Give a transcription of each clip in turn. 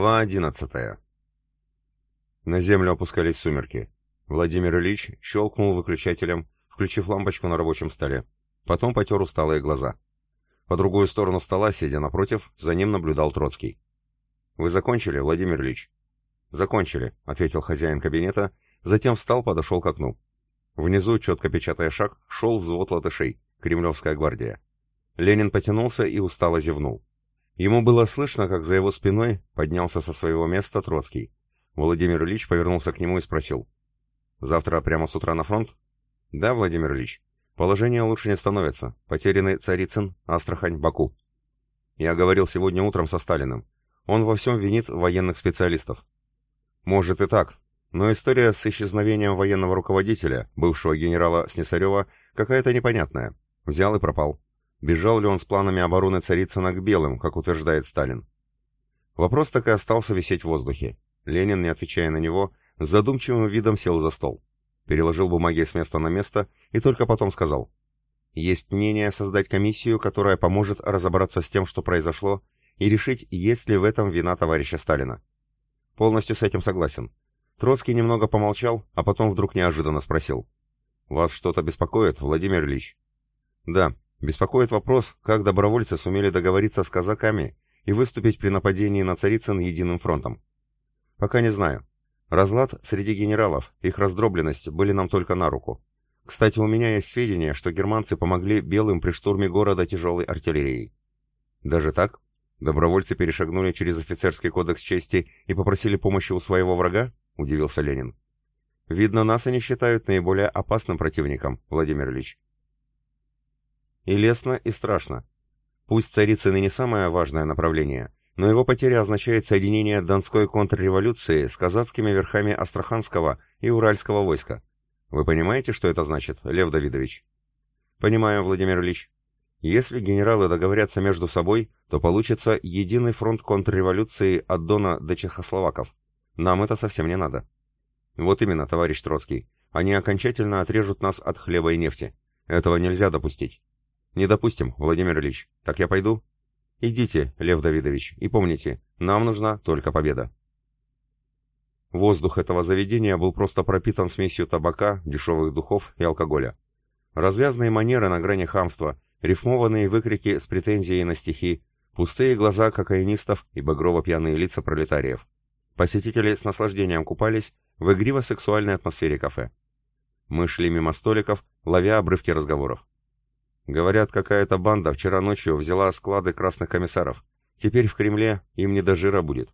Глава одиннадцатая. На землю опускались сумерки. Владимир Ильич щелкнул выключателем, включив лампочку на рабочем столе. Потом потер усталые глаза. По другую сторону стола, сидя напротив, за ним наблюдал Троцкий. «Вы закончили, Владимир Ильич?» «Закончили», — ответил хозяин кабинета, затем встал, подошел к окну. Внизу, четко печатая шаг, шел взвод латышей, Кремлевская гвардия. Ленин потянулся и устало зевнул. Ему было слышно, как за его спиной поднялся со своего места Троцкий. Владимир Ильич повернулся к нему и спросил. «Завтра прямо с утра на фронт?» «Да, Владимир Ильич. Положение лучше не становится. Потеряны Царицын, Астрахань, Баку». Я говорил сегодня утром со Сталиным. Он во всем винит военных специалистов. Может и так, но история с исчезновением военного руководителя, бывшего генерала Снесарева, какая-то непонятная. Взял и пропал. Бежал ли он с планами обороны Царицына к белым, как утверждает Сталин? Вопрос так и остался висеть в воздухе. Ленин, не отвечая на него, с задумчивым видом сел за стол. Переложил бумаги с места на место и только потом сказал. Есть мнение создать комиссию, которая поможет разобраться с тем, что произошло, и решить, есть ли в этом вина товарища Сталина. Полностью с этим согласен. Троцкий немного помолчал, а потом вдруг неожиданно спросил. «Вас что-то беспокоит, Владимир Ильич?» «Да, Беспокоит вопрос, как добровольцы сумели договориться с казаками и выступить при нападении на Царицын единым фронтом. Пока не знаю. Разлад среди генералов, их раздробленность были нам только на руку. Кстати, у меня есть сведения, что германцы помогли белым при штурме города тяжелой артиллерией. Даже так? Добровольцы перешагнули через офицерский кодекс чести и попросили помощи у своего врага? Удивился Ленин. Видно, нас они считают наиболее опасным противником, Владимир Ильич. И лестно, и страшно. Пусть Царицыны не самое важное направление, но его потеря означает соединение Донской контрреволюции с казацкими верхами Астраханского и Уральского войска. Вы понимаете, что это значит, Лев Давидович? Понимаю, Владимир Ильич. Если генералы договорятся между собой, то получится единый фронт контрреволюции от Дона до Чехословаков. Нам это совсем не надо. Вот именно, товарищ Троцкий. Они окончательно отрежут нас от хлеба и нефти. Этого нельзя допустить. «Не допустим, Владимир Ильич. Так я пойду?» «Идите, Лев Давидович, и помните, нам нужна только победа». Воздух этого заведения был просто пропитан смесью табака, дешевых духов и алкоголя. Развязные манеры на грани хамства, рифмованные выкрики с претензией на стихи, пустые глаза кокаинистов и багрово-пьяные лица пролетариев. Посетители с наслаждением купались в игриво-сексуальной атмосфере кафе. Мы шли мимо столиков, ловя обрывки разговоров. Говорят, какая-то банда вчера ночью взяла склады красных комиссаров. Теперь в Кремле им не до жира будет.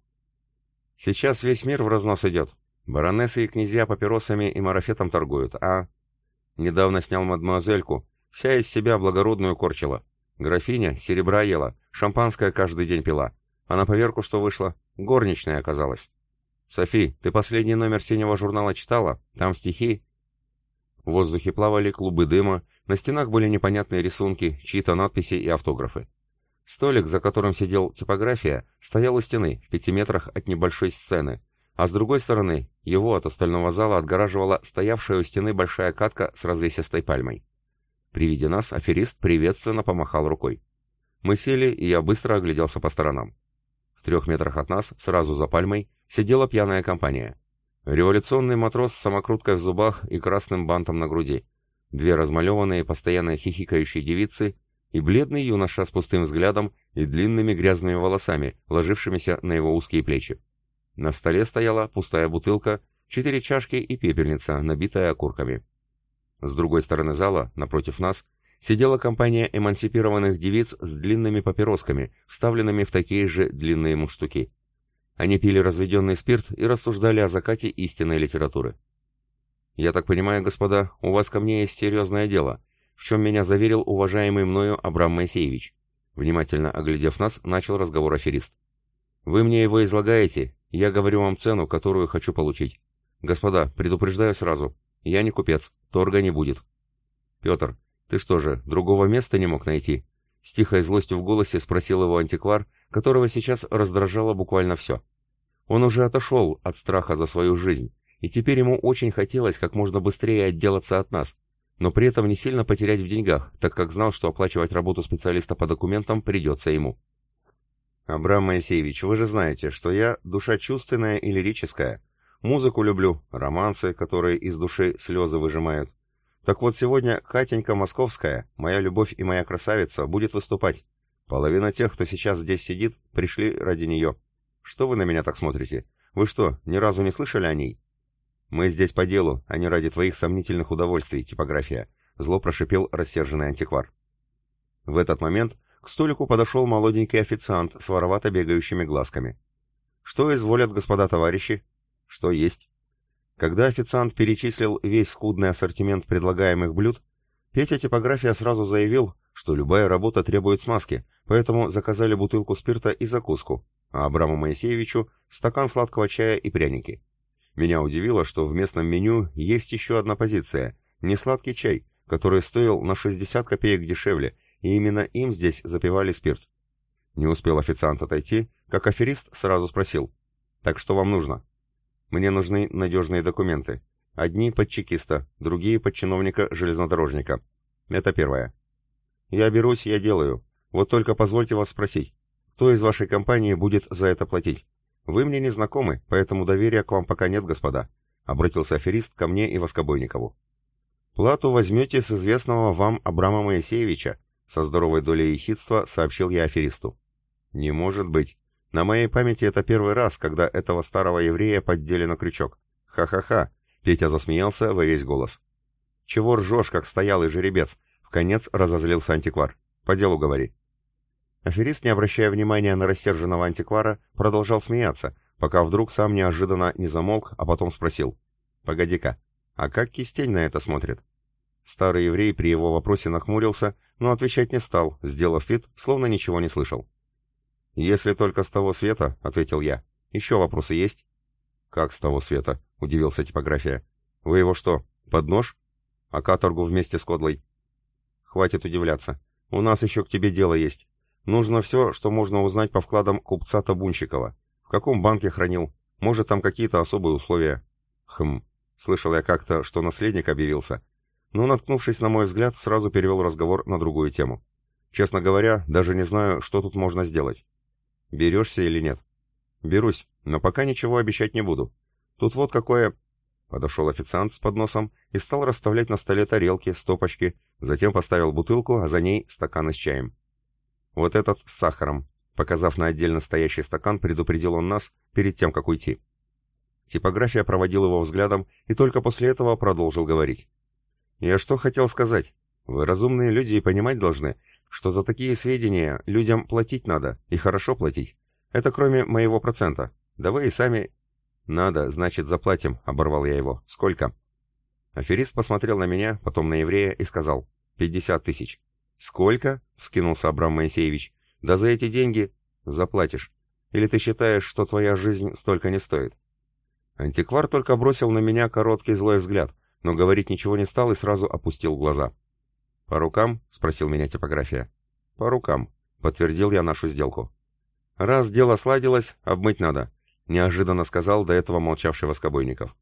Сейчас весь мир в разнос идет. Баронессы и князья папиросами и марафетом торгуют, а... Недавно снял мадемуазельку, вся из себя благородную корчила. Графиня серебра ела, шампанское каждый день пила. А на поверку что вышло? Горничная оказалась. «Софи, ты последний номер синего журнала читала? Там стихи?» В воздухе плавали клубы дыма, на стенах были непонятные рисунки, чьи-то надписи и автографы. Столик, за которым сидел типография, стоял у стены, в пяти метрах от небольшой сцены, а с другой стороны его от остального зала отгораживала стоявшая у стены большая катка с развесистой пальмой. При виде нас аферист приветственно помахал рукой. Мы сели, и я быстро огляделся по сторонам. В трех метрах от нас, сразу за пальмой, сидела пьяная компания. Революционный матрос с самокруткой в зубах и красным бантом на груди две размалеванные, постоянно хихикающие девицы и бледный юноша с пустым взглядом и длинными грязными волосами, ложившимися на его узкие плечи. На столе стояла пустая бутылка, четыре чашки и пепельница, набитая окурками. С другой стороны зала, напротив нас, сидела компания эмансипированных девиц с длинными папиросками, вставленными в такие же длинные муштуки. Они пили разведенный спирт и рассуждали о закате истинной литературы. «Я так понимаю, господа, у вас ко мне есть серьезное дело, в чем меня заверил уважаемый мною Абрам Моисеевич». Внимательно оглядев нас, начал разговор аферист. «Вы мне его излагаете, я говорю вам цену, которую хочу получить. Господа, предупреждаю сразу, я не купец, торга не будет». «Петр, ты что же, другого места не мог найти?» С тихой злостью в голосе спросил его антиквар, которого сейчас раздражало буквально все. Он уже отошел от страха за свою жизнь, и теперь ему очень хотелось как можно быстрее отделаться от нас, но при этом не сильно потерять в деньгах, так как знал, что оплачивать работу специалиста по документам придется ему. «Абрам Моисеевич, вы же знаете, что я душа чувственная и лирическая. Музыку люблю, романсы, которые из души слезы выжимают. Так вот сегодня Катенька Московская, моя любовь и моя красавица, будет выступать. Половина тех, кто сейчас здесь сидит, пришли ради нее. Что вы на меня так смотрите? Вы что, ни разу не слышали о ней?» «Мы здесь по делу, а не ради твоих сомнительных удовольствий, типография», — зло прошипел рассерженный антиквар. В этот момент к столику подошел молоденький официант с воровато бегающими глазками. «Что изволят господа товарищи?» «Что есть?» Когда официант перечислил весь скудный ассортимент предлагаемых блюд, Петя типография сразу заявил, что любая работа требует смазки, поэтому заказали бутылку спирта и закуску, а Абраму Моисеевичу стакан сладкого чая и пряники. Меня удивило, что в местном меню есть еще одна позиция – несладкий чай, который стоил на 60 копеек дешевле и именно им здесь запивали спирт. Не успел официант отойти, как аферист сразу спросил. «Так что вам нужно?» «Мне нужны надежные документы. Одни под чекиста, другие под чиновника-железнодорожника. Это первое. Я берусь, я делаю. Вот только позвольте вас спросить, кто из вашей компании будет за это платить? Вы мне не знакомы, поэтому доверия к вам пока нет, господа», — обратился аферист ко мне и Воскобойникову. «Плату возьмете с известного вам Абрама Моисеевича, со здоровой долей ехидства сообщил я аферисту. «Не может быть. На моей памяти это первый раз, когда этого старого еврея поддели на крючок. Ха-ха-ха!» Петя засмеялся во весь голос. «Чего ржешь, как стоялый жеребец?» В конец разозлился антиквар. «По делу говори». Аферист, не обращая внимания на рассерженного антиквара, продолжал смеяться, пока вдруг сам неожиданно не замолк, а потом спросил. «Погоди-ка, а как кистень на это смотрит?» Старый еврей при его вопросе нахмурился, но отвечать не стал, сделав вид, словно ничего не слышал. «Если только с того света», — ответил я. «Еще вопросы есть?» «Как с того света?» — удивился типография. «Вы его что, под нож? А каторгу вместе с Кодлой?» «Хватит удивляться. У нас еще к тебе дело есть. Нужно все, что можно узнать по вкладам купца Табунщикова. В каком банке хранил? Может, там какие-то особые условия?» «Хм. Слышал я как-то, что наследник объявился но, наткнувшись на мой взгляд, сразу перевел разговор на другую тему. Честно говоря, даже не знаю, что тут можно сделать. Берешься или нет? Берусь, но пока ничего обещать не буду. Тут вот какое... Подошел официант с подносом и стал расставлять на столе тарелки, стопочки, затем поставил бутылку, а за ней стаканы с чаем. Вот этот с сахаром. Показав на отдельно стоящий стакан, предупредил он нас перед тем, как уйти. Типография проводил его взглядом и только после этого продолжил говорить. Я что хотел сказать? Вы разумные люди и понимать должны, что за такие сведения людям платить надо, и хорошо платить. Это кроме моего процента. Да вы и сами... Надо, значит, заплатим, оборвал я его. Сколько? Аферист посмотрел на меня, потом на еврея и сказал. Пятьдесят тысяч. Сколько? Вскинулся Абрам Моисеевич. Да за эти деньги заплатишь. Или ты считаешь, что твоя жизнь столько не стоит? Антиквар только бросил на меня короткий злой взгляд — но говорить ничего не стал и сразу опустил глаза. «По рукам?» — спросил меня типография. «По рукам», — подтвердил я нашу сделку. «Раз дело сладилось, обмыть надо», — неожиданно сказал до этого молчавший Воскобойников.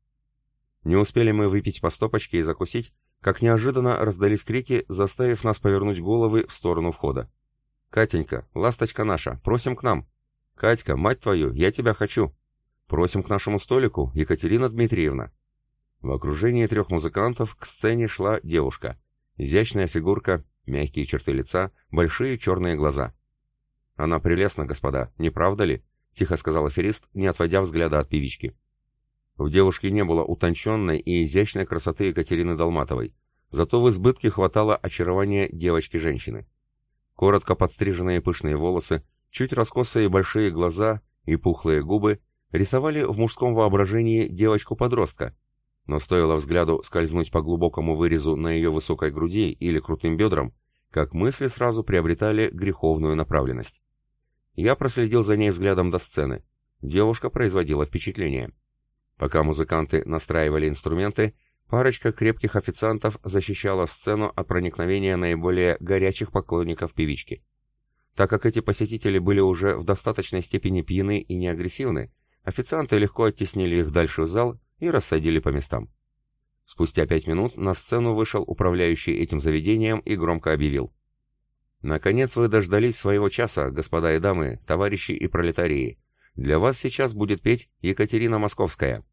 Не успели мы выпить по стопочке и закусить, как неожиданно раздались крики, заставив нас повернуть головы в сторону входа. «Катенька, ласточка наша, просим к нам!» «Катька, мать твою, я тебя хочу!» «Просим к нашему столику, Екатерина Дмитриевна!» В окружении трех музыкантов к сцене шла девушка. Изящная фигурка, мягкие черты лица, большие черные глаза. «Она прелестна, господа, не правда ли?» — тихо сказал аферист, не отводя взгляда от певички. В девушке не было утонченной и изящной красоты Екатерины Долматовой, зато в избытке хватало очарования девочки-женщины. Коротко подстриженные пышные волосы, чуть раскосые большие глаза и пухлые губы рисовали в мужском воображении девочку-подростка, но стоило взгляду скользнуть по глубокому вырезу на ее высокой груди или крутым бедрам, как мысли сразу приобретали греховную направленность. Я проследил за ней взглядом до сцены. Девушка производила впечатление. Пока музыканты настраивали инструменты, парочка крепких официантов защищала сцену от проникновения наиболее горячих поклонников певички. Так как эти посетители были уже в достаточной степени пьяны и неагрессивны, официанты легко оттеснили их дальше в зал и рассадили по местам. Спустя пять минут на сцену вышел управляющий этим заведением и громко объявил. Наконец вы дождались своего часа, господа и дамы, товарищи и пролетарии. Для вас сейчас будет петь Екатерина Московская».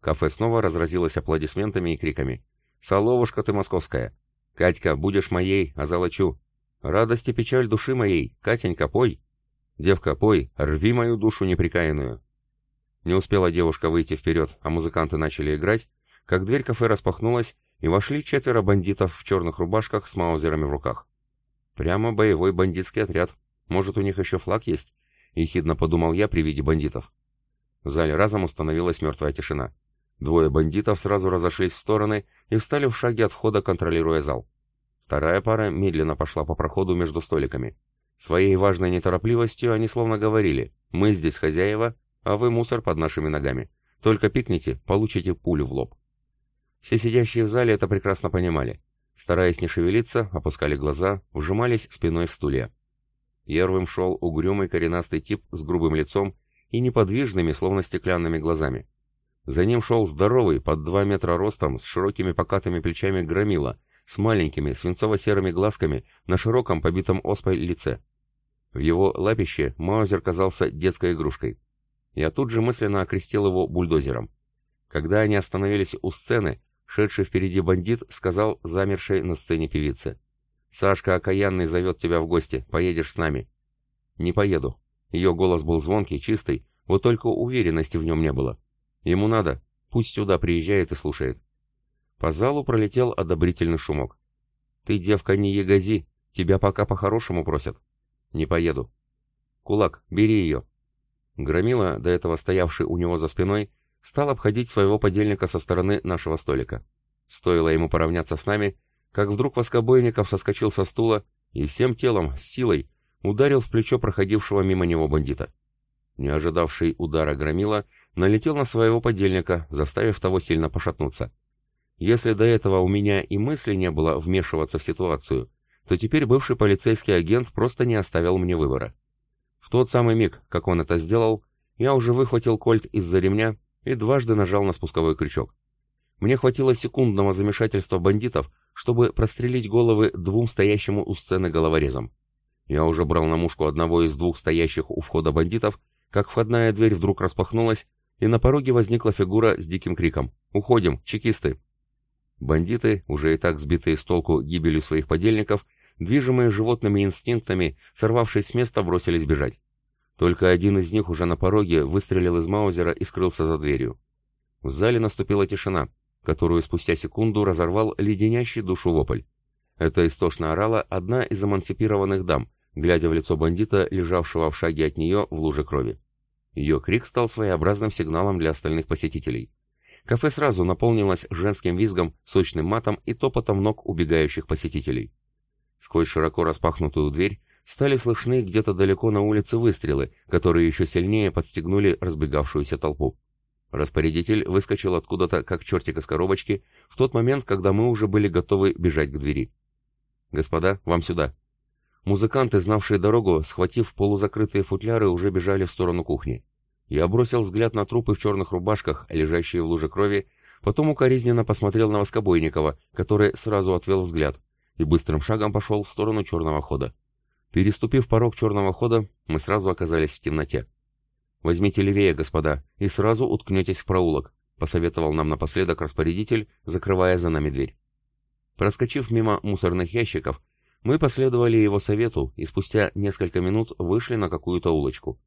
Кафе снова разразилось аплодисментами и криками. «Соловушка ты московская! Катька, будешь моей, а золочу! Радость и печаль души моей, Катенька, пой! Девка, пой, рви мою душу неприкаянную!» Не успела девушка выйти вперед, а музыканты начали играть, как дверь кафе распахнулась, и вошли четверо бандитов в черных рубашках с маузерами в руках. Прямо боевой бандитский отряд. Может, у них еще флаг есть? Ехидно подумал я при виде бандитов. В зале разом установилась мертвая тишина. Двое бандитов сразу разошлись в стороны и встали в шаге от входа, контролируя зал. Вторая пара медленно пошла по проходу между столиками. Своей важной неторопливостью они словно говорили «Мы здесь хозяева, а вы мусор под нашими ногами. Только пикните, получите пулю в лоб». Все сидящие в зале это прекрасно понимали. Стараясь не шевелиться, опускали глаза, вжимались спиной в стулья. Первым шел угрюмый коренастый тип с грубым лицом и неподвижными, словно стеклянными глазами. За ним шел здоровый, под два метра ростом, с широкими покатыми плечами громила, с маленькими свинцово-серыми глазками на широком побитом оспой лице. В его лапище Маузер казался детской игрушкой. Я тут же мысленно окрестил его бульдозером. Когда они остановились у сцены, шедший впереди бандит сказал замершей на сцене певице. «Сашка Окаянный зовет тебя в гости, поедешь с нами». «Не поеду». Ее голос был звонкий, чистый, вот только уверенности в нем не было. Ему надо, пусть сюда приезжает и слушает. По залу пролетел одобрительный шумок. «Ты, девка, не ягози, тебя пока по-хорошему просят». «Не поеду». «Кулак, бери ее». Громила, до этого стоявший у него за спиной, стал обходить своего подельника со стороны нашего столика. Стоило ему поравняться с нами, как вдруг Воскобойников соскочил со стула и всем телом, с силой, ударил в плечо проходившего мимо него бандита. Не ожидавший удара Громила налетел на своего подельника, заставив того сильно пошатнуться. Если до этого у меня и мысли не было вмешиваться в ситуацию, то теперь бывший полицейский агент просто не оставил мне выбора. В тот самый миг, как он это сделал, я уже выхватил кольт из-за ремня и дважды нажал на спусковой крючок. Мне хватило секундного замешательства бандитов, чтобы прострелить головы двум стоящему у сцены головорезам. Я уже брал на мушку одного из двух стоящих у входа бандитов, как входная дверь вдруг распахнулась, и на пороге возникла фигура с диким криком «Уходим, чекисты!». Бандиты, уже и так сбитые с толку гибелью своих подельников, движимые животными инстинктами, сорвавшись с места, бросились бежать. Только один из них уже на пороге выстрелил из маузера и скрылся за дверью. В зале наступила тишина, которую спустя секунду разорвал леденящий душу вопль. Это истошно орала одна из эмансипированных дам, глядя в лицо бандита, лежавшего в шаге от нее в луже крови. Ее крик стал своеобразным сигналом для остальных посетителей. Кафе сразу наполнилось женским визгом, сочным матом и топотом ног убегающих посетителей. Сквозь широко распахнутую дверь стали слышны где-то далеко на улице выстрелы, которые еще сильнее подстегнули разбегавшуюся толпу. Распорядитель выскочил откуда-то, как чертик из коробочки, в тот момент, когда мы уже были готовы бежать к двери. «Господа, вам сюда!» Музыканты, знавшие дорогу, схватив полузакрытые футляры, уже бежали в сторону кухни. Я бросил взгляд на трупы в черных рубашках, лежащие в луже крови, потом укоризненно посмотрел на Воскобойникова, который сразу отвел взгляд, и быстрым шагом пошел в сторону черного хода. Переступив порог черного хода, мы сразу оказались в темноте. «Возьмите левее, господа, и сразу уткнетесь в проулок», посоветовал нам напоследок распорядитель, закрывая за нами дверь. Проскочив мимо мусорных ящиков, мы последовали его совету и спустя несколько минут вышли на какую-то улочку.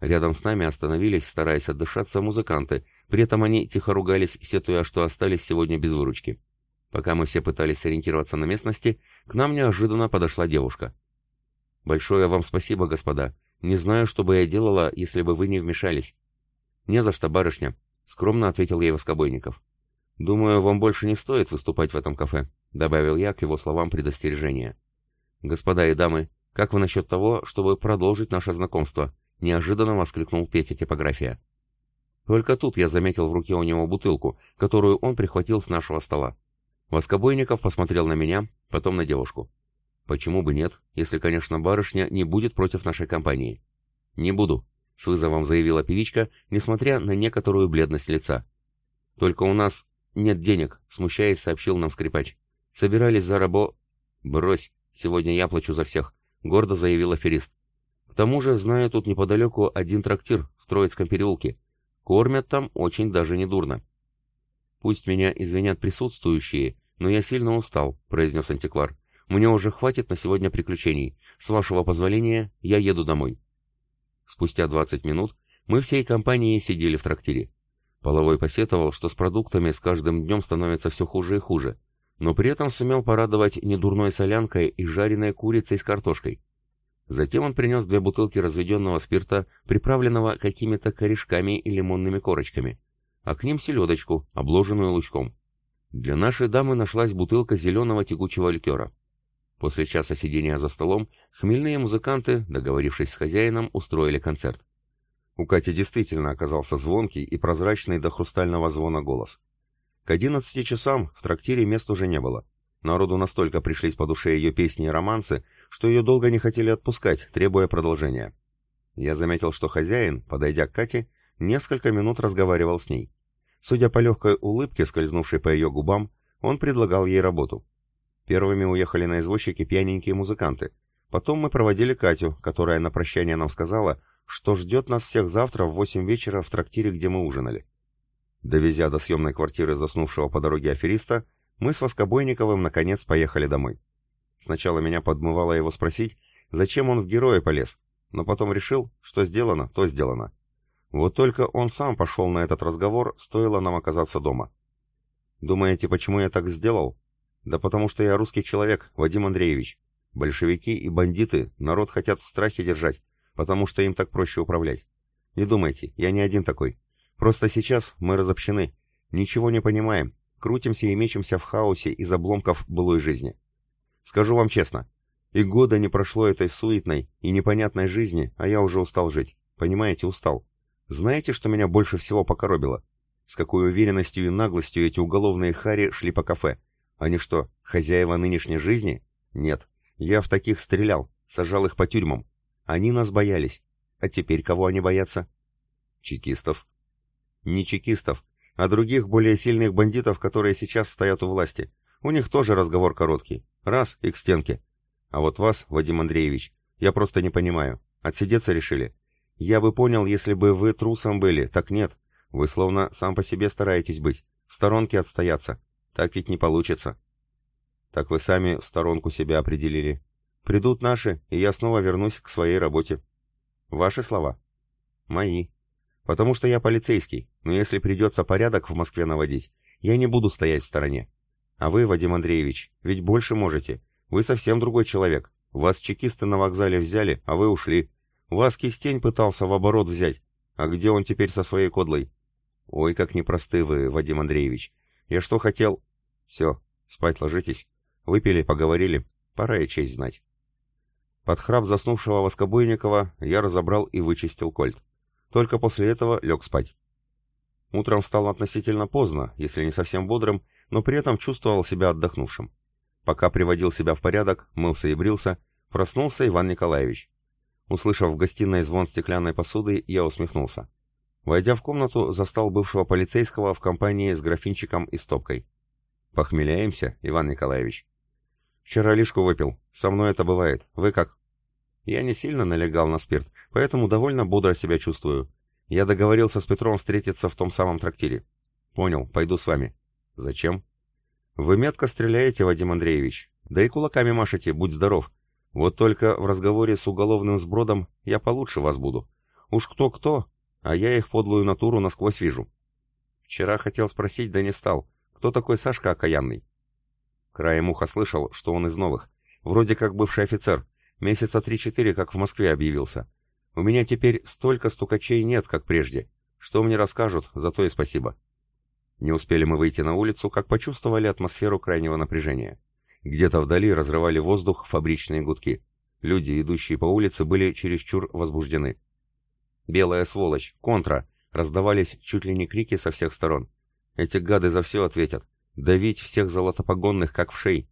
Рядом с нами остановились, стараясь отдышаться, музыканты, при этом они тихо ругались, сетуя, что остались сегодня без выручки. Пока мы все пытались сориентироваться на местности, к нам неожиданно подошла девушка. «Большое вам спасибо, господа. Не знаю, что бы я делала, если бы вы не вмешались». «Не за что, барышня», — скромно ответил ей Воскобойников. «Думаю, вам больше не стоит выступать в этом кафе», — добавил я к его словам предостережения. «Господа и дамы, как вы насчет того, чтобы продолжить наше знакомство?» — неожиданно воскликнул Петя типография. Только тут я заметил в руке у него бутылку, которую он прихватил с нашего стола. Воскобойников посмотрел на меня, потом на девушку. «Почему бы нет, если, конечно, барышня не будет против нашей компании?» «Не буду», — с вызовом заявила певичка, несмотря на некоторую бледность лица. «Только у нас нет денег», — смущаясь, сообщил нам скрипач. «Собирались за рабо...» «Брось», Сегодня я плачу за всех», — гордо заявил аферист. «К тому же знаю тут неподалеку один трактир в Троицком переулке. Кормят там очень даже недурно». «Пусть меня извинят присутствующие, но я сильно устал», — произнес антиквар. «Мне уже хватит на сегодня приключений. С вашего позволения, я еду домой». Спустя 20 минут мы всей компанией сидели в трактире. Половой посетовал, что с продуктами с каждым днем становится все хуже и хуже, но при этом сумел порадовать недурной солянкой и жареной курицей с картошкой. Затем он принес две бутылки разведенного спирта, приправленного какими-то корешками и лимонными корочками, а к ним селедочку, обложенную лучком. Для нашей дамы нашлась бутылка зеленого тягучего ликера. После часа сидения за столом хмельные музыканты, договорившись с хозяином, устроили концерт. У Кати действительно оказался звонкий и прозрачный до хрустального звона голос. К одиннадцати часам в трактире мест уже не было. Народу настолько пришлись по душе ее песни и романсы, что ее долго не хотели отпускать, требуя продолжения. Я заметил, что хозяин, подойдя к Кате, несколько минут разговаривал с ней. Судя по легкой улыбке, скользнувшей по ее губам, он предлагал ей работу. Первыми уехали на извозчике пьяненькие музыканты. Потом мы проводили Катю, которая на прощание нам сказала, что ждет нас всех завтра в восемь вечера в трактире, где мы ужинали. Довезя до съемной квартиры заснувшего по дороге афериста, мы с Воскобойниковым наконец поехали домой. Сначала меня подмывало его спросить, зачем он в героя полез, но потом решил, что сделано, то сделано. Вот только он сам пошел на этот разговор, стоило нам оказаться дома. Думаете, почему я так сделал? Да потому что я русский человек, Вадим Андреевич. Большевики и бандиты народ хотят в страхе держать, потому что им так проще управлять. Не думайте, я не один такой. Просто сейчас мы разобщены, ничего не понимаем, крутимся и мечемся в хаосе из обломков былой жизни. Скажу вам честно, и года не прошло этой суетной и непонятной жизни, а я уже устал жить. Понимаете, устал. Знаете, что меня больше всего покоробило? С какой уверенностью и наглостью эти уголовные хари шли по кафе. Они что, хозяева нынешней жизни? Нет. Я в таких стрелял, сажал их по тюрьмам. Они нас боялись. А теперь кого они боятся? Чекистов. Не чекистов, а других более сильных бандитов, которые сейчас стоят у власти. У них тоже разговор короткий. Раз и к стенке. А вот вас, Вадим Андреевич, я просто не понимаю. Отсидеться решили? Я бы понял, если бы вы трусом были, так нет. Вы словно сам по себе стараетесь быть. В сторонке отстояться. Так ведь не получится. Так вы сами в сторонку себя определили. Придут наши, и я снова вернусь к своей работе. Ваши слова. Мои. Потому что я полицейский, но если придется порядок в Москве наводить, я не буду стоять в стороне. А вы, Вадим Андреевич, ведь больше можете. Вы совсем другой человек. Вас чекисты на вокзале взяли, а вы ушли. Вас кистень пытался в оборот взять. А где он теперь со своей кодлой? Ой, как непросты вы, Вадим Андреевич. Я что хотел? Все, спать ложитесь. Выпили, поговорили. Пора и честь знать. Под храп заснувшего Воскобойникова я разобрал и вычистил кольт. Только после этого лег спать. Утром встал относительно поздно, если не совсем бодрым, но при этом чувствовал себя отдохнувшим. Пока приводил себя в порядок, мылся и брился, проснулся Иван Николаевич. Услышав в гостиной звон стеклянной посуды, я усмехнулся. Войдя в комнату, застал бывшего полицейского в компании с графинчиком и стопкой. «Похмеляемся, Иван Николаевич?» Вчера лишку выпил. Со мной это бывает. Вы как? Я не сильно налегал на спирт, поэтому довольно бодро себя чувствую. Я договорился с Петром встретиться в том самом трактире. Понял, пойду с вами. Зачем? Вы метко стреляете, Вадим Андреевич. Да и кулаками машете, будь здоров. Вот только в разговоре с уголовным сбродом я получше вас буду. Уж кто-кто, а я их подлую натуру насквозь вижу. Вчера хотел спросить, да не стал. Кто такой Сашка Окаянный? Краем уха слышал, что он из новых. Вроде как бывший офицер. Месяца три-четыре, как в Москве объявился. У меня теперь столько стукачей нет, как прежде. Что мне расскажут, за то и спасибо. Не успели мы выйти на улицу, как почувствовали атмосферу крайнего напряжения. Где-то вдали разрывали воздух фабричные гудки. Люди, идущие по улице, были чересчур возбуждены. «Белая сволочь! Контра!» Раздавались чуть ли не крики со всех сторон. «Эти гады за все ответят. Давить всех золотопогонных, как в шей.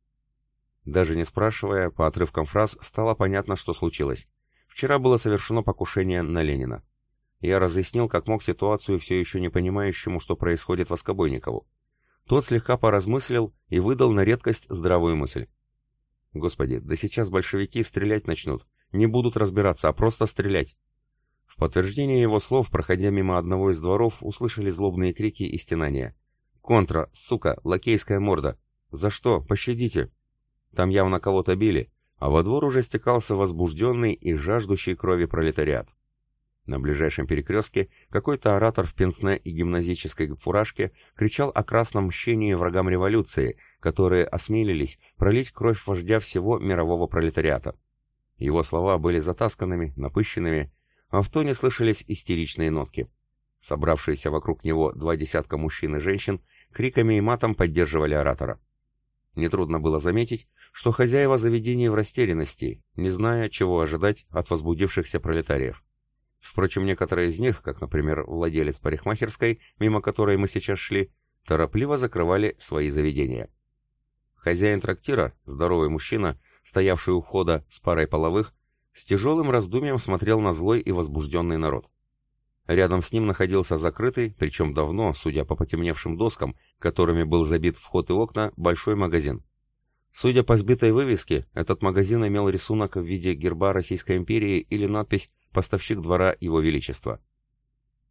Даже не спрашивая, по отрывкам фраз стало понятно, что случилось. Вчера было совершено покушение на Ленина. Я разъяснил, как мог ситуацию все еще не понимающему, что происходит Воскобойникову. Тот слегка поразмыслил и выдал на редкость здравую мысль. Господи, да сейчас большевики стрелять начнут. Не будут разбираться, а просто стрелять. В подтверждение его слов, проходя мимо одного из дворов, услышали злобные крики и стенания. «Контра! Сука! Лакейская морда! За что? Пощадите!» Там явно кого-то били, а во двор уже стекался возбужденный и жаждущий крови пролетариат. На ближайшем перекрестке какой-то оратор в пенсне и гимназической фуражке кричал о красном мщении врагам революции, которые осмелились пролить кровь вождя всего мирового пролетариата. Его слова были затасканными, напыщенными, а в тоне слышались истеричные нотки. Собравшиеся вокруг него два десятка мужчин и женщин криками и матом поддерживали оратора. Нетрудно было заметить, что хозяева заведения в растерянности, не зная, чего ожидать от возбудившихся пролетариев. Впрочем, некоторые из них, как, например, владелец парикмахерской, мимо которой мы сейчас шли, торопливо закрывали свои заведения. Хозяин трактира, здоровый мужчина, стоявший у входа с парой половых, с тяжелым раздумьем смотрел на злой и возбужденный народ. Рядом с ним находился закрытый, причем давно, судя по потемневшим доскам, которыми был забит вход и окна, большой магазин. Судя по сбитой вывеске, этот магазин имел рисунок в виде герба Российской империи или надпись «Поставщик двора Его Величества».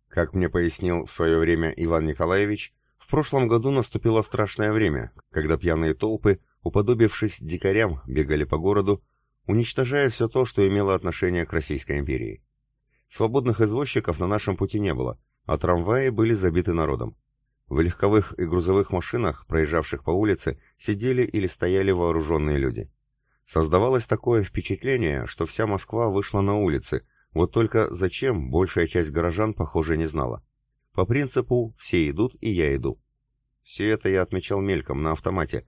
Как мне пояснил в свое время Иван Николаевич, в прошлом году наступило страшное время, когда пьяные толпы, уподобившись дикарям, бегали по городу, уничтожая все то, что имело отношение к Российской империи. Свободных извозчиков на нашем пути не было, а трамваи были забиты народом. В легковых и грузовых машинах, проезжавших по улице, сидели или стояли вооруженные люди. Создавалось такое впечатление, что вся Москва вышла на улицы, вот только зачем большая часть горожан, похоже, не знала. По принципу «все идут, и я иду». Все это я отмечал мельком, на автомате.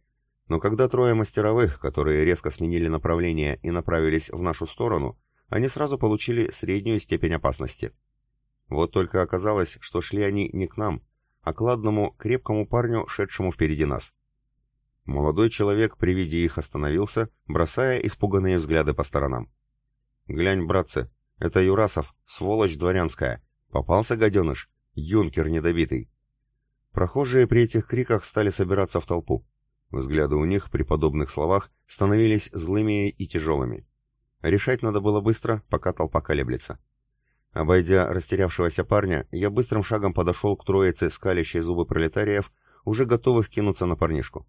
Но когда трое мастеровых, которые резко сменили направление и направились в нашу сторону, они сразу получили среднюю степень опасности. Вот только оказалось, что шли они не к нам, а к ладному, крепкому парню, шедшему впереди нас. Молодой человек при виде их остановился, бросая испуганные взгляды по сторонам. «Глянь, братцы, это Юрасов, сволочь дворянская. Попался гаденыш, юнкер недобитый». Прохожие при этих криках стали собираться в толпу. Взгляды у них при подобных словах становились злыми и тяжелыми. Решать надо было быстро, пока толпа колеблется. Обойдя растерявшегося парня, я быстрым шагом подошел к троице скалящей зубы пролетариев, уже готовых кинуться на парнишку.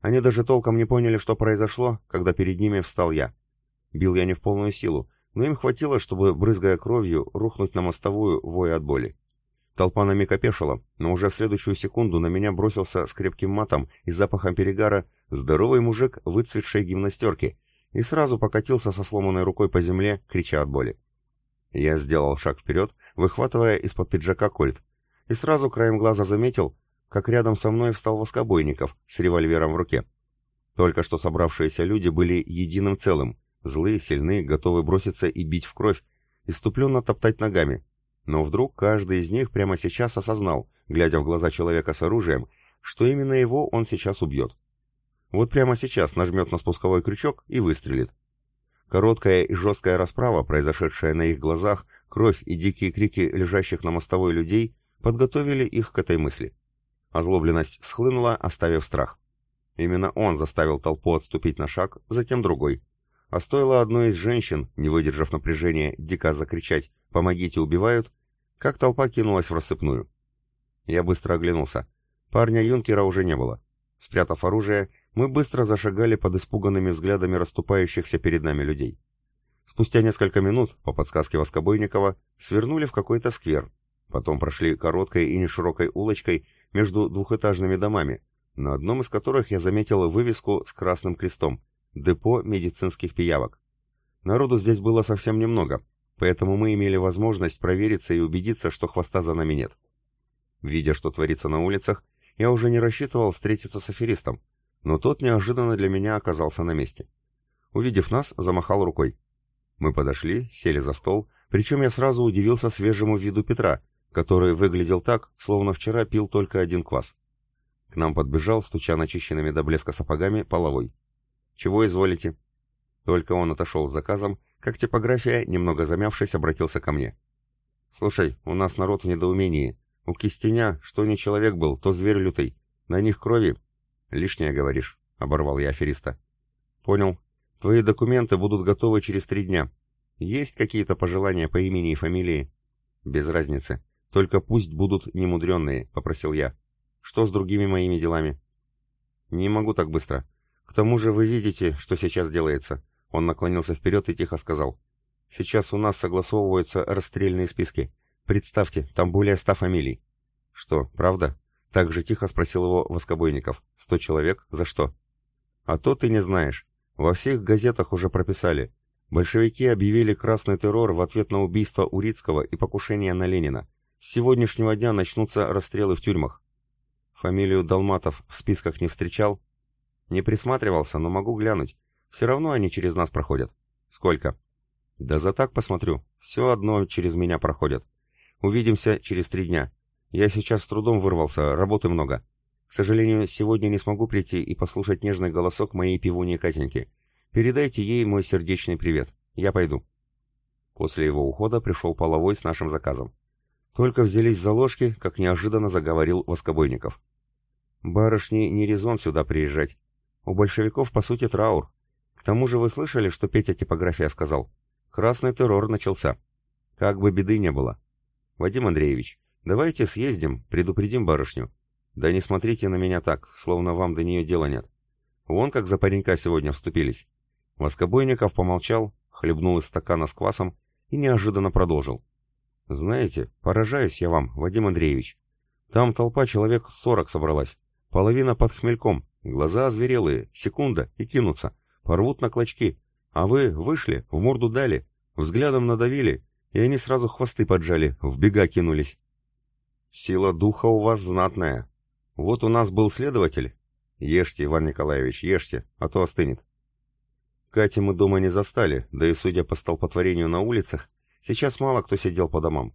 Они даже толком не поняли, что произошло, когда перед ними встал я. Бил я не в полную силу, но им хватило, чтобы, брызгая кровью, рухнуть на мостовую, воя от боли. Толпа на миг опешила, но уже в следующую секунду на меня бросился с крепким матом и запахом перегара здоровый мужик выцветшей гимнастерки и сразу покатился со сломанной рукой по земле, крича от боли. Я сделал шаг вперед, выхватывая из-под пиджака кольт, и сразу краем глаза заметил, как рядом со мной встал Воскобойников с револьвером в руке. Только что собравшиеся люди были единым целым, злые, сильны, готовы броситься и бить в кровь, иступленно топтать ногами. Но вдруг каждый из них прямо сейчас осознал, глядя в глаза человека с оружием, что именно его он сейчас убьет. Вот прямо сейчас нажмет на спусковой крючок и выстрелит. Короткая и жесткая расправа, произошедшая на их глазах, кровь и дикие крики лежащих на мостовой людей, подготовили их к этой мысли. Озлобленность схлынула, оставив страх. Именно он заставил толпу отступить на шаг, затем другой. А стоило одной из женщин, не выдержав напряжения, дико закричать «Помогите, убивают!», как толпа кинулась в рассыпную. Я быстро оглянулся. Парня юнкера уже не было. Спрятав оружие, мы быстро зашагали под испуганными взглядами расступающихся перед нами людей. Спустя несколько минут, по подсказке Воскобойникова, свернули в какой-то сквер. Потом прошли короткой и неширокой улочкой между двухэтажными домами, на одном из которых я заметил вывеску с красным крестом «Депо медицинских пиявок». Народу здесь было совсем немного, поэтому мы имели возможность провериться и убедиться, что хвоста за нами нет. Видя, что творится на улицах, я уже не рассчитывал встретиться с аферистом, но тот неожиданно для меня оказался на месте. Увидев нас, замахал рукой. Мы подошли, сели за стол, причем я сразу удивился свежему виду Петра, который выглядел так, словно вчера пил только один квас. К нам подбежал, стуча начищенными до блеска сапогами, половой. «Чего изволите?» Только он отошел с заказом, как типография, немного замявшись, обратился ко мне. «Слушай, у нас народ в недоумении. У Кистеня, что не человек был, то зверь лютый. На них крови, «Лишнее говоришь», — оборвал я афериста. «Понял. Твои документы будут готовы через три дня. Есть какие-то пожелания по имени и фамилии?» «Без разницы. Только пусть будут немудренные», — попросил я. «Что с другими моими делами?» «Не могу так быстро. К тому же вы видите, что сейчас делается». Он наклонился вперед и тихо сказал. «Сейчас у нас согласовываются расстрельные списки. Представьте, там более ста фамилий». «Что, правда?» Так же тихо спросил его Воскобойников. «Сто человек? За что?» «А то ты не знаешь. Во всех газетах уже прописали. Большевики объявили красный террор в ответ на убийство Урицкого и покушение на Ленина. С сегодняшнего дня начнутся расстрелы в тюрьмах. Фамилию Долматов в списках не встречал? Не присматривался, но могу глянуть. Все равно они через нас проходят. Сколько? Да за так посмотрю. Все одно через меня проходят. Увидимся через три дня. Я сейчас с трудом вырвался, работы много. К сожалению, сегодня не смогу прийти и послушать нежный голосок моей пивуньи Катеньки. Передайте ей мой сердечный привет. Я пойду. После его ухода пришел половой с нашим заказом. Только взялись за ложки, как неожиданно заговорил Воскобойников. «Барышни, не резон сюда приезжать. У большевиков, по сути, траур. К тому же вы слышали, что Петя типография сказал? Красный террор начался. Как бы беды не было. Вадим Андреевич, давайте съездим, предупредим барышню. Да не смотрите на меня так, словно вам до нее дела нет. Вон как за паренька сегодня вступились. Воскобойников помолчал, хлебнул из стакана с квасом и неожиданно продолжил. «Знаете, поражаюсь я вам, Вадим Андреевич. Там толпа человек сорок собралась. Половина под хмельком, глаза озверелые, секунда и кинутся. Порвут на клочки. А вы вышли, в морду дали, взглядом надавили, и они сразу хвосты поджали, в бега кинулись. Сила духа у вас знатная. Вот у нас был следователь. Ешьте, Иван Николаевич, ешьте, а то остынет. Кати мы дома не застали, да и судя по столпотворению на улицах, сейчас мало кто сидел по домам.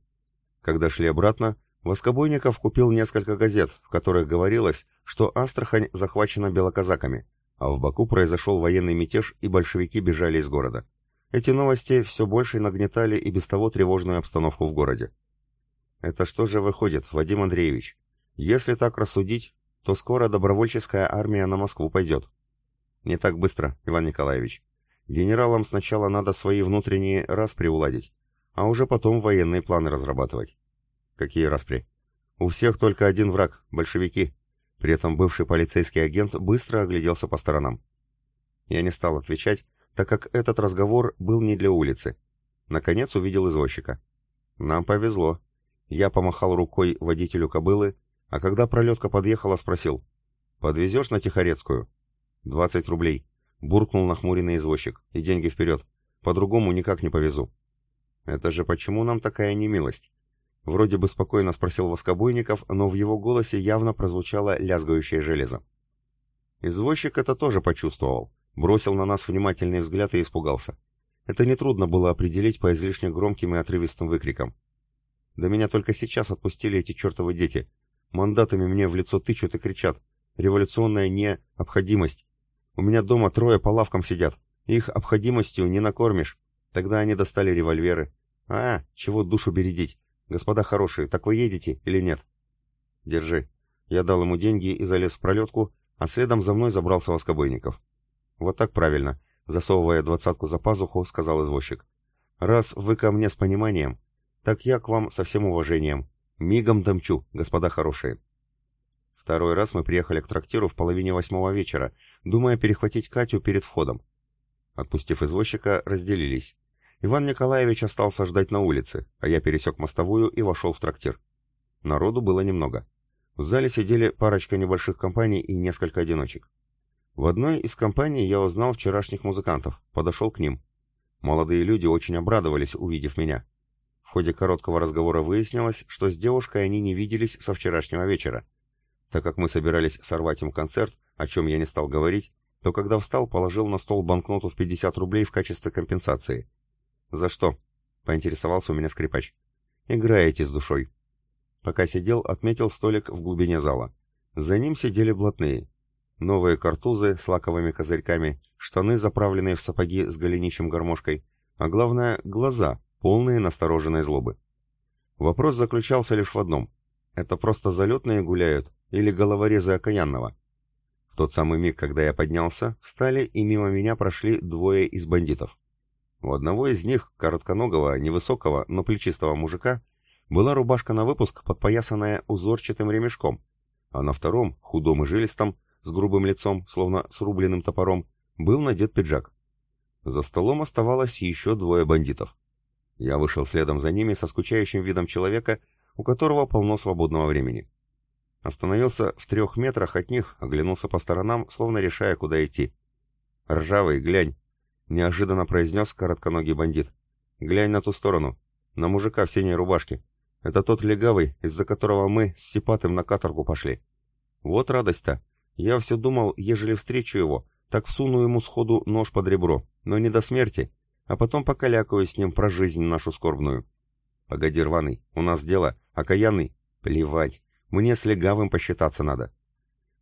Когда шли обратно, Воскобойников купил несколько газет, в которых говорилось, что Астрахань захвачена белоказаками, а в Баку произошел военный мятеж и большевики бежали из города. Эти новости все больше нагнетали и без того тревожную обстановку в городе. Это что же выходит, Вадим Андреевич? Если так рассудить, то скоро добровольческая армия на Москву пойдет. Не так быстро, Иван Николаевич. Генералам сначала надо свои внутренние распри уладить, а уже потом военные планы разрабатывать. Какие распри? У всех только один враг — большевики. При этом бывший полицейский агент быстро огляделся по сторонам. Я не стал отвечать, так как этот разговор был не для улицы. Наконец увидел извозчика. Нам повезло. Я помахал рукой водителю кобылы, а когда пролетка подъехала, спросил. «Подвезешь на Тихорецкую?» «Двадцать рублей», — буркнул нахмуренный извозчик. «И деньги вперед. По-другому никак не повезу». «Это же почему нам такая немилость?» Вроде бы спокойно спросил Воскобойников, но в его голосе явно прозвучало лязгающее железо. Извозчик это тоже почувствовал, бросил на нас внимательный взгляд и испугался. Это нетрудно было определить по излишне громким и отрывистым выкрикам. Да меня только сейчас отпустили эти чертовы дети. Мандатами мне в лицо тычут и кричат. Революционная необходимость. У меня дома трое по лавкам сидят. Их обходимостью не накормишь. Тогда они достали револьверы. А, чего душу бередить? «Господа хорошие, так вы едете или нет?» «Держи». Я дал ему деньги и залез в пролетку, а следом за мной забрался Воскобойников. «Вот так правильно», — засовывая двадцатку за пазуху, сказал извозчик. «Раз вы ко мне с пониманием, так я к вам со всем уважением. Мигом домчу, господа хорошие». Второй раз мы приехали к трактиру в половине восьмого вечера, думая перехватить Катю перед входом. Отпустив извозчика, разделились. Иван Николаевич остался ждать на улице, а я пересек мостовую и вошел в трактир. Народу было немного. В зале сидели парочка небольших компаний и несколько одиночек. В одной из компаний я узнал вчерашних музыкантов, подошел к ним. Молодые люди очень обрадовались, увидев меня. В ходе короткого разговора выяснилось, что с девушкой они не виделись со вчерашнего вечера. Так как мы собирались сорвать им концерт, о чем я не стал говорить, то когда встал, положил на стол банкноту в 50 рублей в качестве компенсации. «За что?» — поинтересовался у меня скрипач. «Играете с душой». Пока сидел, отметил столик в глубине зала. За ним сидели блатные. Новые картузы с лаковыми козырьками, штаны, заправленные в сапоги с голенищем гармошкой, а главное — глаза, полные настороженной злобы. Вопрос заключался лишь в одном. Это просто залетные гуляют или головорезы окаянного? тот самый миг, когда я поднялся, встали и мимо меня прошли двое из бандитов. У одного из них, коротконогого, невысокого, но плечистого мужика, была рубашка на выпуск, подпоясанная узорчатым ремешком, а на втором, худом и жилистом, с грубым лицом, словно с рубленным топором, был надет пиджак. За столом оставалось еще двое бандитов. Я вышел следом за ними со скучающим видом человека, у которого полно свободного времени. Остановился в трех метрах от них, оглянулся по сторонам, словно решая, куда идти. «Ржавый, глянь!» — неожиданно произнес коротконогий бандит. «Глянь на ту сторону, на мужика в синей рубашке. Это тот легавый, из-за которого мы с Сипатым на каторгу пошли. Вот радость-то. Я все думал, ежели встречу его, так всуну ему сходу нож под ребро, но не до смерти, а потом покалякаю с ним про жизнь нашу скорбную. Погоди, рваный, у нас дело, окаянный. Плевать, мне с легавым посчитаться надо.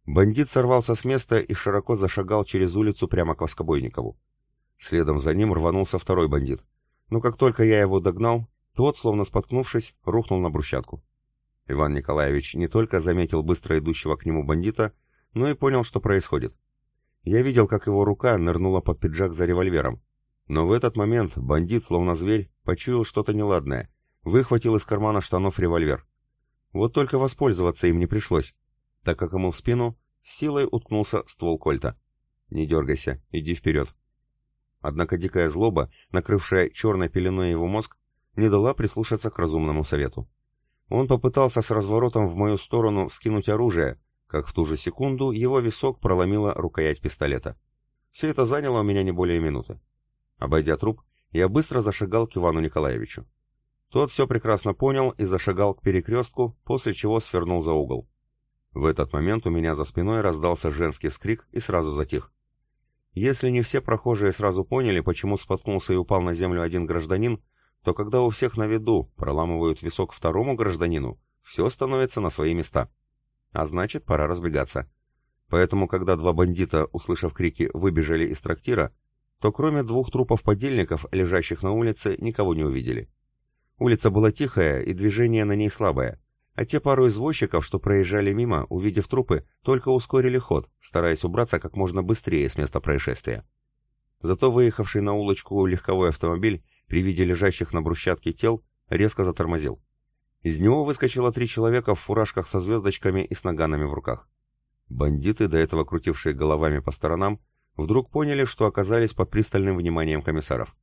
Бандит сорвался с места и широко зашагал через улицу прямо к Воскобойникову. Следом за ним рванулся второй бандит. Но как только я его догнал, тот, словно споткнувшись, рухнул на брусчатку. Иван Николаевич не только заметил быстро идущего к нему бандита, но и понял, что происходит. Я видел, как его рука нырнула под пиджак за револьвером. Но в этот момент бандит, словно зверь, почуял что-то неладное, выхватил из кармана штанов револьвер. Вот только воспользоваться им не пришлось, так как ему в спину силой уткнулся ствол кольта. «Не дергайся, иди вперед». Однако дикая злоба, накрывшая черной пеленой его мозг, не дала прислушаться к разумному совету. Он попытался с разворотом в мою сторону скинуть оружие, как в ту же секунду его висок проломила рукоять пистолета. Все это заняло у меня не более минуты. Обойдя труп, я быстро зашагал к Ивану Николаевичу. Тот все прекрасно понял и зашагал к перекрестку, после чего свернул за угол. В этот момент у меня за спиной раздался женский скрик и сразу затих. Если не все прохожие сразу поняли, почему споткнулся и упал на землю один гражданин, то когда у всех на виду проламывают висок второму гражданину, все становится на свои места. А значит, пора разбегаться. Поэтому, когда два бандита, услышав крики, выбежали из трактира, то кроме двух трупов подельников, лежащих на улице, никого не увидели. Улица была тихая и движение на ней слабое, а те пару извозчиков, что проезжали мимо, увидев трупы, только ускорили ход, стараясь убраться как можно быстрее с места происшествия. Зато выехавший на улочку легковой автомобиль при виде лежащих на брусчатке тел резко затормозил. Из него выскочило три человека в фуражках со звездочками и с наганами в руках. Бандиты, до этого крутившие головами по сторонам, вдруг поняли, что оказались под пристальным вниманием комиссаров.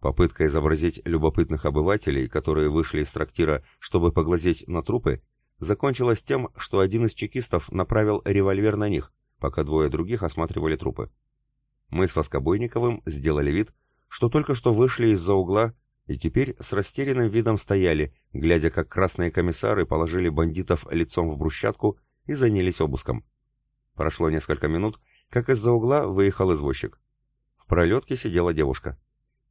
Попытка изобразить любопытных обывателей, которые вышли из трактира, чтобы поглазеть на трупы, закончилась тем, что один из чекистов направил револьвер на них, пока двое других осматривали трупы. Мы с Воскобойниковым сделали вид, что только что вышли из-за угла и теперь с растерянным видом стояли, глядя, как красные комиссары положили бандитов лицом в брусчатку и занялись обыском. Прошло несколько минут, как из-за угла выехал извозчик. В пролетке сидела девушка.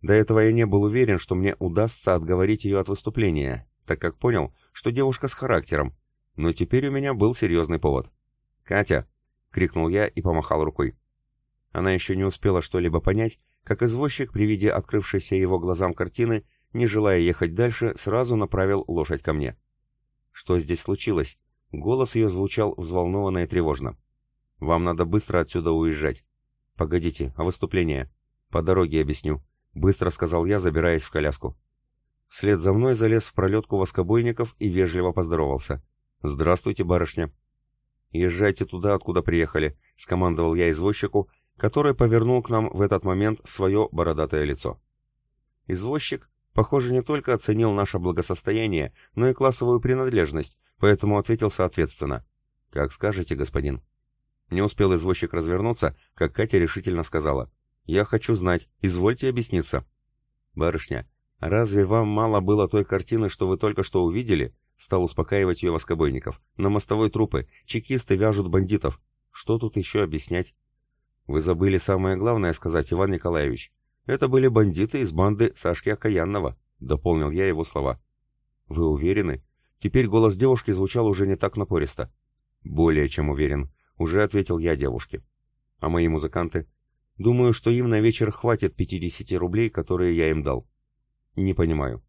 До этого я не был уверен, что мне удастся отговорить ее от выступления, так как понял, что девушка с характером, но теперь у меня был серьезный повод. «Катя!» — крикнул я и помахал рукой. Она еще не успела что-либо понять, как извозчик при виде открывшейся его глазам картины, не желая ехать дальше, сразу направил лошадь ко мне. «Что здесь случилось?» Голос ее звучал взволнованно и тревожно. «Вам надо быстро отсюда уезжать». «Погодите, а выступление?» «По дороге объясню», Быстро сказал я, забираясь в коляску. Вслед за мной залез в пролетку воскобойников и вежливо поздоровался. «Здравствуйте, барышня». «Езжайте туда, откуда приехали», — скомандовал я извозчику, который повернул к нам в этот момент свое бородатое лицо. Извозчик, похоже, не только оценил наше благосостояние, но и классовую принадлежность, поэтому ответил соответственно. «Как скажете, господин». Не успел извозчик развернуться, как Катя решительно сказала. «Я хочу знать. Извольте объясниться». «Барышня, разве вам мало было той картины, что вы только что увидели?» Стал успокаивать ее воскобойников. «На мостовой трупы. Чекисты вяжут бандитов. Что тут еще объяснять?» «Вы забыли самое главное сказать, Иван Николаевич. Это были бандиты из банды Сашки Окаянного», — дополнил я его слова. «Вы уверены?» Теперь голос девушки звучал уже не так напористо. «Более чем уверен», — уже ответил я девушке. «А мои музыканты? Думаю, что им на вечер хватит 50 рублей, которые я им дал. Не понимаю.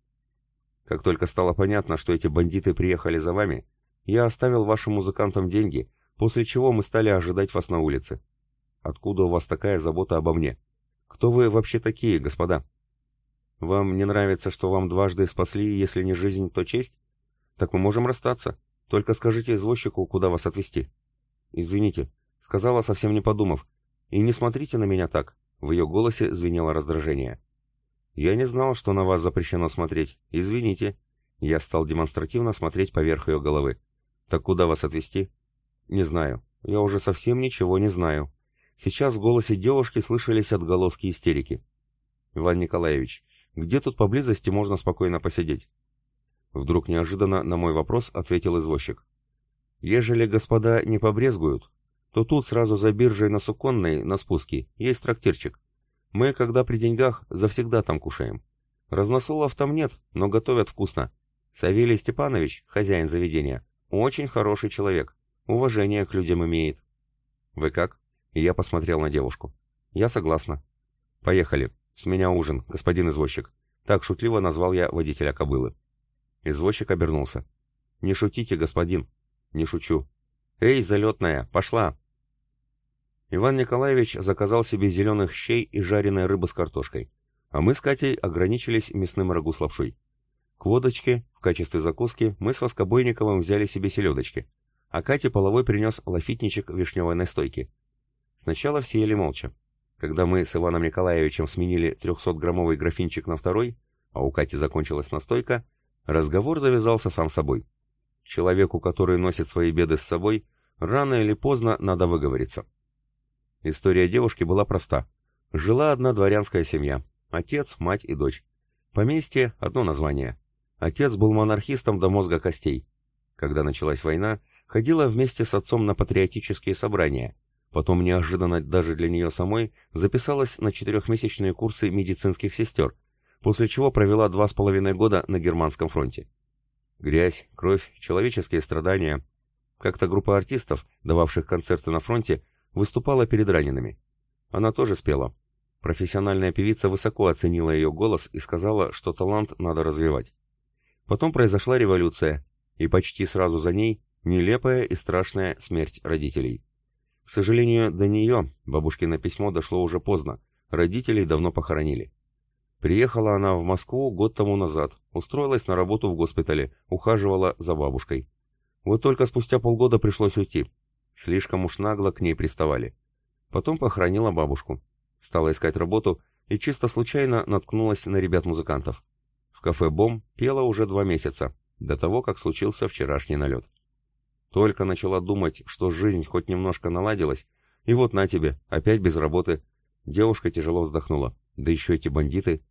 Как только стало понятно, что эти бандиты приехали за вами, я оставил вашим музыкантам деньги, после чего мы стали ожидать вас на улице. Откуда у вас такая забота обо мне? Кто вы вообще такие, господа? Вам не нравится, что вам дважды спасли, если не жизнь, то честь? Так мы можем расстаться. Только скажите извозчику, куда вас отвезти. Извините, сказала совсем не подумав. И не смотрите на меня так. В ее голосе звенело раздражение. Я не знал, что на вас запрещено смотреть. Извините. Я стал демонстративно смотреть поверх ее головы. Так куда вас отвезти? Не знаю. Я уже совсем ничего не знаю. Сейчас в голосе девушки слышались отголоски истерики. Иван Николаевич, где тут поблизости можно спокойно посидеть? Вдруг неожиданно на мой вопрос ответил извозчик. Ежели господа не побрезгуют, то тут сразу за биржей на Суконной, на спуске, есть трактирчик. Мы, когда при деньгах, завсегда там кушаем. Разносолов там нет, но готовят вкусно. Савелий Степанович, хозяин заведения, очень хороший человек, уважение к людям имеет. Вы как? Я посмотрел на девушку. Я согласна. Поехали. С меня ужин, господин извозчик. Так шутливо назвал я водителя кобылы. Извозчик обернулся. «Не шутите, господин». «Не шучу». «Эй, залетная, пошла!» Иван Николаевич заказал себе зеленых щей и жареной рыбы с картошкой, а мы с Катей ограничились мясным рагу с лапшой. К водочке, в качестве закуски, мы с Воскобойниковым взяли себе селедочки, а Кате половой принес лафитничек вишневой настойки. Сначала все ели молча. Когда мы с Иваном Николаевичем сменили 300-граммовый графинчик на второй, а у Кати закончилась настойка, разговор завязался сам собой. Человеку, который носит свои беды с собой, рано или поздно надо выговориться. История девушки была проста. Жила одна дворянская семья. Отец, мать и дочь. Поместье – одно название. Отец был монархистом до мозга костей. Когда началась война, ходила вместе с отцом на патриотические собрания. Потом неожиданно даже для нее самой записалась на четырехмесячные курсы медицинских сестер, после чего провела два с половиной года на германском фронте. Грязь, кровь, человеческие страдания. Как-то группа артистов, дававших концерты на фронте, выступала перед ранеными. Она тоже спела. Профессиональная певица высоко оценила ее голос и сказала, что талант надо развивать. Потом произошла революция, и почти сразу за ней нелепая и страшная смерть родителей. К сожалению, до нее бабушкино письмо дошло уже поздно, родителей давно похоронили. Приехала она в Москву год тому назад, устроилась на работу в госпитале, ухаживала за бабушкой. Вот только спустя полгода пришлось уйти, Слишком уж нагло к ней приставали. Потом похоронила бабушку. Стала искать работу и чисто случайно наткнулась на ребят-музыкантов. В кафе «Бом» пела уже два месяца, до того, как случился вчерашний налет. Только начала думать, что жизнь хоть немножко наладилась, и вот на тебе, опять без работы. Девушка тяжело вздохнула. Да еще эти бандиты.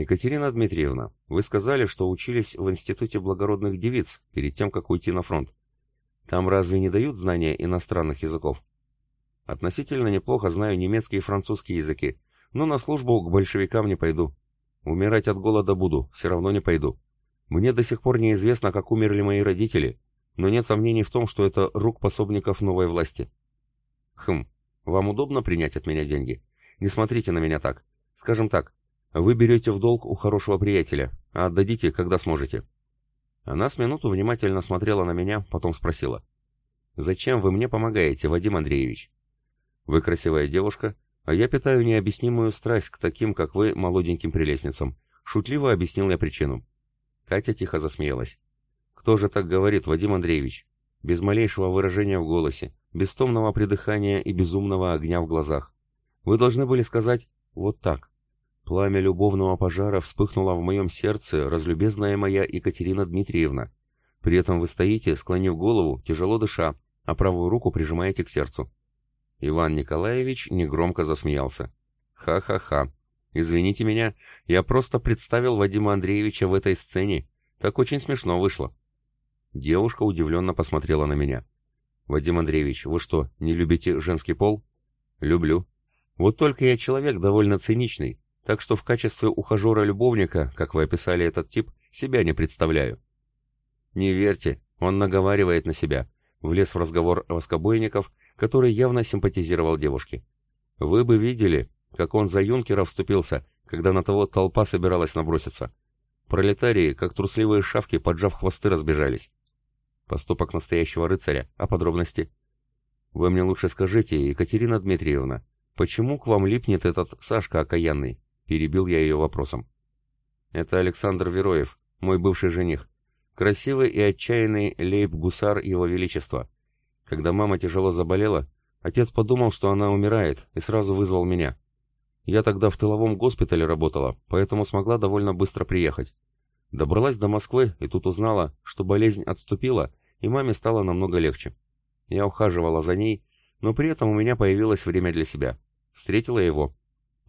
Екатерина Дмитриевна, вы сказали, что учились в Институте благородных девиц перед тем, как уйти на фронт. Там разве не дают знания иностранных языков? Относительно неплохо знаю немецкий и французский языки, но на службу к большевикам не пойду. Умирать от голода буду, все равно не пойду. Мне до сих пор неизвестно, как умерли мои родители, но нет сомнений в том, что это рук пособников новой власти. Хм, вам удобно принять от меня деньги? Не смотрите на меня так. Скажем так, вы берете в долг у хорошего приятеля, а отдадите, когда сможете. Она с минуту внимательно смотрела на меня, потом спросила. «Зачем вы мне помогаете, Вадим Андреевич?» «Вы красивая девушка, а я питаю необъяснимую страсть к таким, как вы, молоденьким прелестницам», шутливо объяснил я причину. Катя тихо засмеялась. «Кто же так говорит, Вадим Андреевич? Без малейшего выражения в голосе, без томного придыхания и безумного огня в глазах. Вы должны были сказать «вот так». Пламя любовного пожара вспыхнуло в моем сердце, разлюбезная моя Екатерина Дмитриевна. При этом вы стоите, склонив голову, тяжело дыша, а правую руку прижимаете к сердцу. Иван Николаевич негромко засмеялся. Ха-ха-ха. Извините меня, я просто представил Вадима Андреевича в этой сцене. Так очень смешно вышло. Девушка удивленно посмотрела на меня. «Вадим Андреевич, вы что, не любите женский пол?» «Люблю. Вот только я человек довольно циничный, так что в качестве ухажера-любовника, как вы описали этот тип, себя не представляю. Не верьте, он наговаривает на себя. Влез в разговор воскобойников, который явно симпатизировал девушке. Вы бы видели, как он за юнкера вступился, когда на того толпа собиралась наброситься. Пролетарии, как трусливые шавки, поджав хвосты, разбежались. Поступок настоящего рыцаря, а подробности? Вы мне лучше скажите, Екатерина Дмитриевна, почему к вам липнет этот Сашка окаянный? Перебил я ее вопросом. Это Александр Вероев, мой бывший жених. Красивый и отчаянный лейб-гусар его величества. Когда мама тяжело заболела, отец подумал, что она умирает, и сразу вызвал меня. Я тогда в тыловом госпитале работала, поэтому смогла довольно быстро приехать. Добралась до Москвы и тут узнала, что болезнь отступила, и маме стало намного легче. Я ухаживала за ней, но при этом у меня появилось время для себя. Встретила его.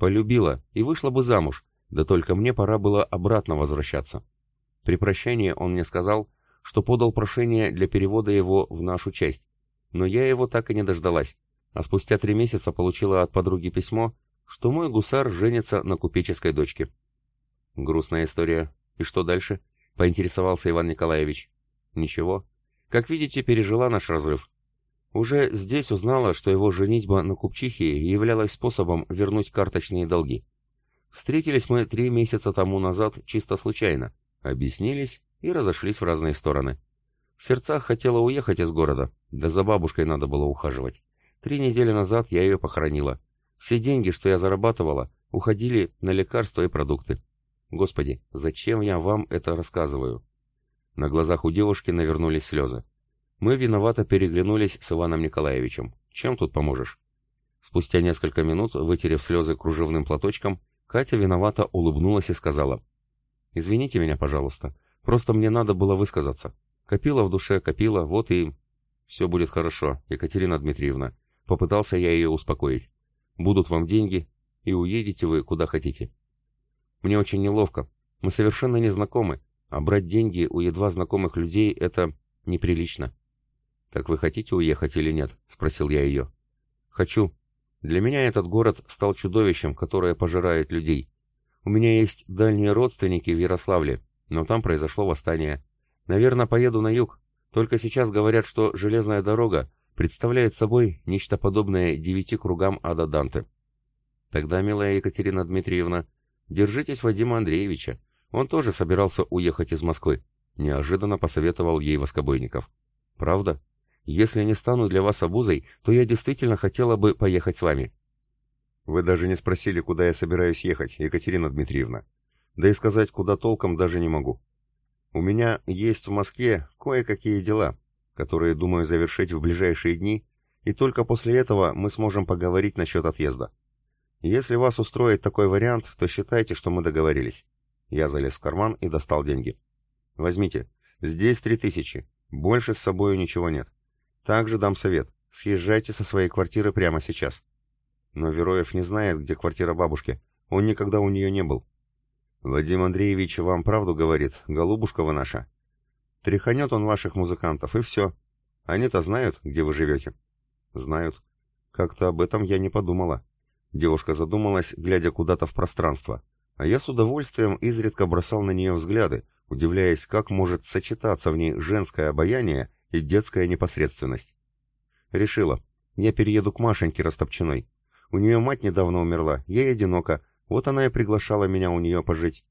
Полюбила и вышла бы замуж, да только мне пора было обратно возвращаться. При прощании он мне сказал, что подал прошение для перевода его в нашу часть, но я его так и не дождалась, а спустя три месяца получила от подруги письмо, что мой гусар женится на купеческой дочке. Грустная история. И что дальше? Поинтересовался Иван Николаевич. Ничего. Как видите, пережила наш разрыв. Уже здесь узнала, что его женитьба на купчихе являлась способом вернуть карточные долги. Встретились мы три месяца тому назад чисто случайно, объяснились и разошлись в разные стороны. В сердцах хотела уехать из города, да за бабушкой надо было ухаживать. Три недели назад я ее похоронила. Все деньги, что я зарабатывала, уходили на лекарства и продукты. Господи, зачем я вам это рассказываю? На глазах у девушки навернулись слезы. Мы виновато переглянулись с Иваном Николаевичем. Чем тут поможешь? Спустя несколько минут, вытерев слезы кружевным платочком, Катя виновато улыбнулась и сказала. «Извините меня, пожалуйста. Просто мне надо было высказаться. Копила в душе, копила, вот и... Все будет хорошо, Екатерина Дмитриевна. Попытался я ее успокоить. Будут вам деньги, и уедете вы куда хотите. Мне очень неловко. Мы совершенно не знакомы, а брать деньги у едва знакомых людей — это неприлично. «Так вы хотите уехать или нет?» — спросил я ее. «Хочу. Для меня этот город стал чудовищем, которое пожирает людей. У меня есть дальние родственники в Ярославле, но там произошло восстание. Наверное, поеду на юг. Только сейчас говорят, что железная дорога представляет собой нечто подобное девяти кругам ада Данте. Тогда, милая Екатерина Дмитриевна, держитесь Вадима Андреевича. Он тоже собирался уехать из Москвы. Неожиданно посоветовал ей Воскобойников. Правда? Если не стану для вас обузой, то я действительно хотела бы поехать с вами. Вы даже не спросили, куда я собираюсь ехать, Екатерина Дмитриевна. Да и сказать, куда толком даже не могу. У меня есть в Москве кое-какие дела, которые думаю завершить в ближайшие дни, и только после этого мы сможем поговорить насчет отъезда. Если вас устроит такой вариант, то считайте, что мы договорились. Я залез в карман и достал деньги. Возьмите. Здесь три тысячи. Больше с собой ничего нет. Также дам совет. Съезжайте со своей квартиры прямо сейчас. Но Вероев не знает, где квартира бабушки. Он никогда у нее не был. Вадим Андреевич вам правду говорит, голубушка вы наша. Тряханет он ваших музыкантов, и все. Они-то знают, где вы живете? Знают. Как-то об этом я не подумала. Девушка задумалась, глядя куда-то в пространство. А я с удовольствием изредка бросал на нее взгляды, удивляясь, как может сочетаться в ней женское обаяние и детская непосредственность. Решила. Я перееду к Машеньке Растопчиной. У нее мать недавно умерла, ей одиноко, вот она и приглашала меня у нее пожить.